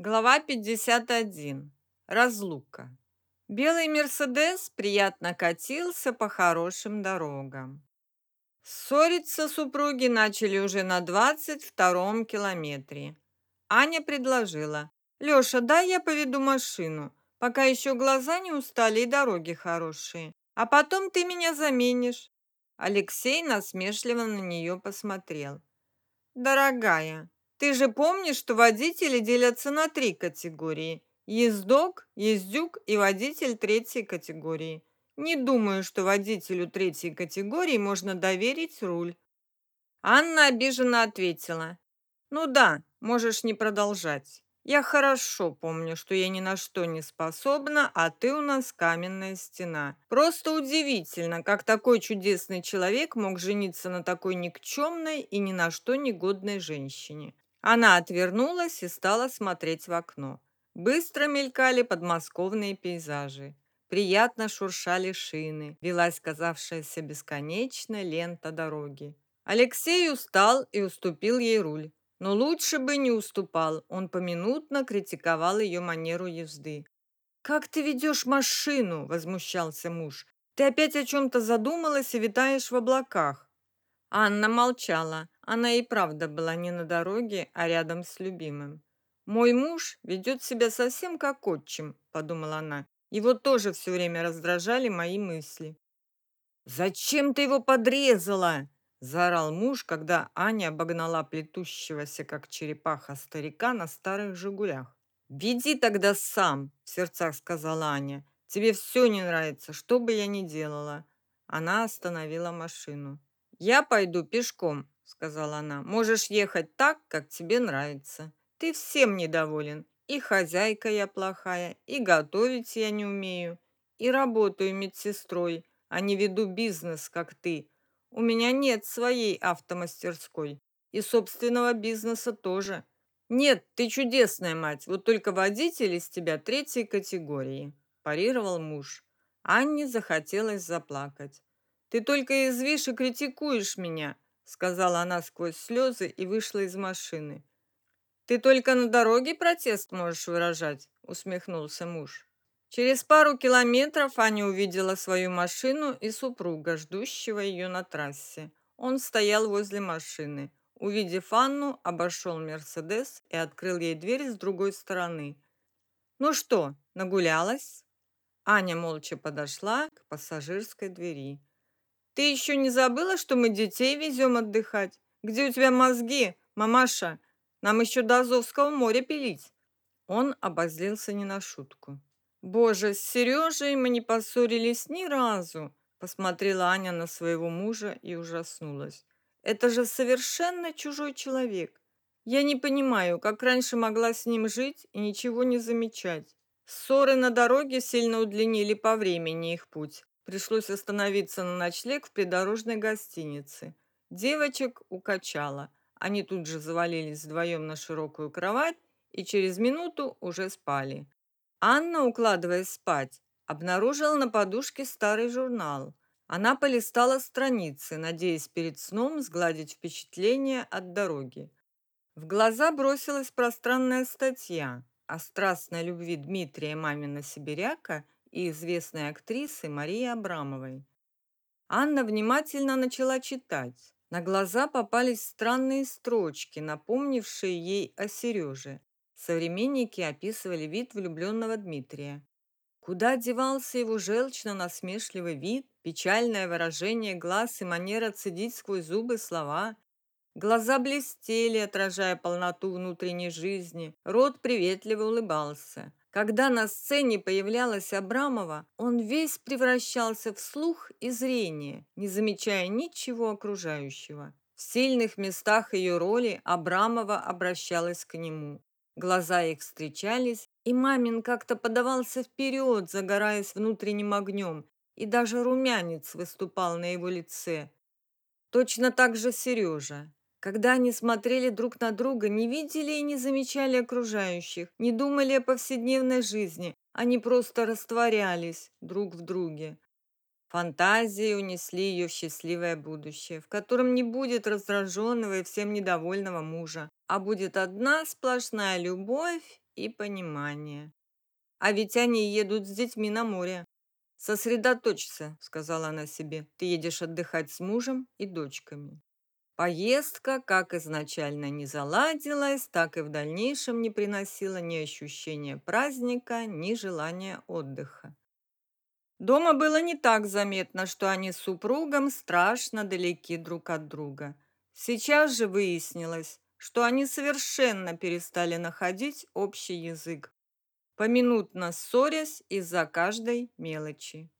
Глава 51. Разлука. Белый Мерседес приятно катился по хорошим дорогам. Ссориться супруги начали уже на 22-м километре. Аня предложила. «Леша, дай я поведу машину, пока еще глаза не устали и дороги хорошие. А потом ты меня заменишь». Алексей насмешливо на нее посмотрел. «Дорогая, ты же помнишь, что водители делятся на три категории. Ездок, ездюк и водитель третьей категории. Не думаю, что водителю третьей категории можно доверить руль. Анна обиженно ответила. Ну да, можешь не продолжать. Я хорошо помню, что я ни на что не способна, а ты у нас каменная стена. Просто удивительно, как такой чудесный человек мог жениться на такой никчемной и ни на что негодной женщине. Она отвернулась и стала смотреть в окно. Быстро мелькали подмосковные пейзажи. Приятно шуршали шины, велась казавшаяся бесконечная лента дороги. Алексей устал и уступил ей руль. Но лучше бы не уступал, он поминутно критиковал ее манеру езды. «Как ты ведешь машину?» – возмущался муж. «Ты опять о чем-то задумалась и витаешь в облаках». Анна молчала. Она и правда была не на дороге, а рядом с любимым. «Мой муж ведет себя совсем как отчим», – подумала она. «Его тоже все время раздражали мои мысли». «Зачем ты его подрезала?» – заорал муж, когда Аня обогнала плетущегося, как черепаха, старика на старых «Жигулях». «Веди тогда сам», – в сердцах сказала Аня. «Тебе все не нравится, что бы я ни делала». Она остановила машину. «Я пойду пешком», — сказала она. «Можешь ехать так, как тебе нравится. Ты всем недоволен. И хозяйка я плохая, и готовить я не умею, и работаю медсестрой, а не веду бизнес, как ты. У меня нет своей автомастерской, и собственного бизнеса тоже. Нет, ты чудесная мать, вот только водитель из тебя третьей категории», – парировал муж. Анне захотелось заплакать. «Ты только извишь и критикуешь меня», — сказала она сквозь слезы и вышла из машины. «Ты только на дороге протест можешь выражать», — усмехнулся муж. Через пару километров Аня увидела свою машину и супруга, ждущего ее на трассе. Он стоял возле машины. Увидев Анну, обошел Мерседес и открыл ей дверь с другой стороны. «Ну что, нагулялась?» Аня молча подошла к пассажирской двери. Ты еще не забыла, что мы детей везем отдыхать? Где у тебя мозги, мамаша? Нам еще до Азовского моря пилить. Он обозлился не на шутку. Боже, с Сережей мы не поссорились ни разу. Посмотрела Аня на своего мужа и ужаснулась. Это же совершенно чужой человек. Я не понимаю, как раньше могла с ним жить и ничего не замечать. Ссоры на дороге сильно удлинили по времени их путь. Пришлось остановиться на ночлег в придорожной гостинице. Девочек укачало. Они тут же завалились вдвоем на широкую кровать и через минуту уже спали. Анна, укладываясь спать, обнаружила на подушке старый журнал. Она полистала страницы, надеясь перед сном сгладить впечатление от дороги. В глаза бросилась пространная статья о страстной любви Дмитрия мамина сибиряка и известной актрисы Марии Абрамовой. Анна внимательно начала читать. На глаза попались странные строчки, напомнившие ей о Сереже. Современники описывали вид влюбленного Дмитрия. Куда девался его желчно-насмешливый вид, печальное выражение глаз и манера цедить сквозь зубы слова? Глаза блестели, отражая полноту внутренней жизни, рот приветливо улыбался. Когда на сцене появлялась Абрамова, он весь превращался в слух и зрение, не замечая ничего окружающего. В сильных местах ее роли Абрамова обращалась к нему. Глаза их встречались, и мамин как-то подавался вперед, загораясь внутренним огнем, и даже румянец выступал на его лице. Точно так же Сережа. Когда они смотрели друг на друга, не видели и не замечали окружающих, не думали о повседневной жизни, они просто растворялись друг в друге. Фантазии унесли ее в счастливое будущее, в котором не будет раздраженного и всем недовольного мужа. а будет одна сплошная любовь и понимание. А ведь они едут с детьми на море. «Сосредоточься», — сказала она себе. «Ты едешь отдыхать с мужем и дочками». Поездка, как изначально не заладилась, так и в дальнейшем не приносила ни ощущения праздника, ни желания отдыха. Дома было не так заметно, что они с супругом страшно далеки друг от друга. Сейчас же выяснилось, что они совершенно перестали находить общий язык, поминутно ссорясь из-за каждой мелочи.